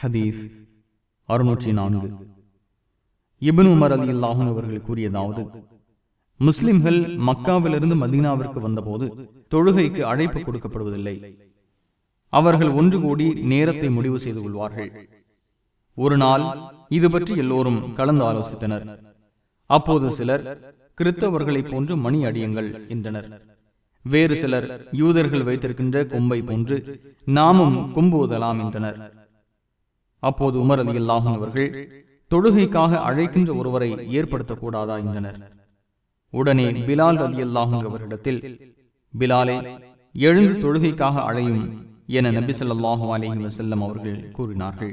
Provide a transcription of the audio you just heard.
ஹதீஸ் அறுநூற்றி நான்கு. இபன் உமர் அலி அல்லாஹன் அவர்கள் கூறியதாவது முஸ்லிம்கள் மக்காவிலிருந்து மதீனாவிற்கு வந்தபோது தொழுகைக்கு அழைப்பு கொடுக்கப்படுவதில்லை. அவர்கள் ஒன்று கூடி நேரத்தை முடிவு செய்து கொள்வார்கள். ஒரு நாள் இது பற்றி எல்லோரும் கலந்து ஆலோசித்தனர். அப்போது சிலர் கிறித்தவர்களைப் போன்று மணி அடியுங்கள் என்றனர். வேறு சிலர் யூதர்கள் வைத்திருக்கின்ற கொம்பை போன்று நாமும் கொம்புவதலாம் என்றனர். அப்போது உமர் அலி அல்லாஹும் அவர்கள் தொழுகைக்காக அழைக்கின்ற ஒருவரை ஏற்படுத்தக்கூடாதா என்றனர். உடனே பிலால் அலி அல்லாஹும் அவரிடத்தில் பிலாலே எழுந்து தொழுகைக்காக அழையும் என நபி சொல்லாஹு அலைஹி வஸல்லம் அவர்கள் கூறினார்கள்.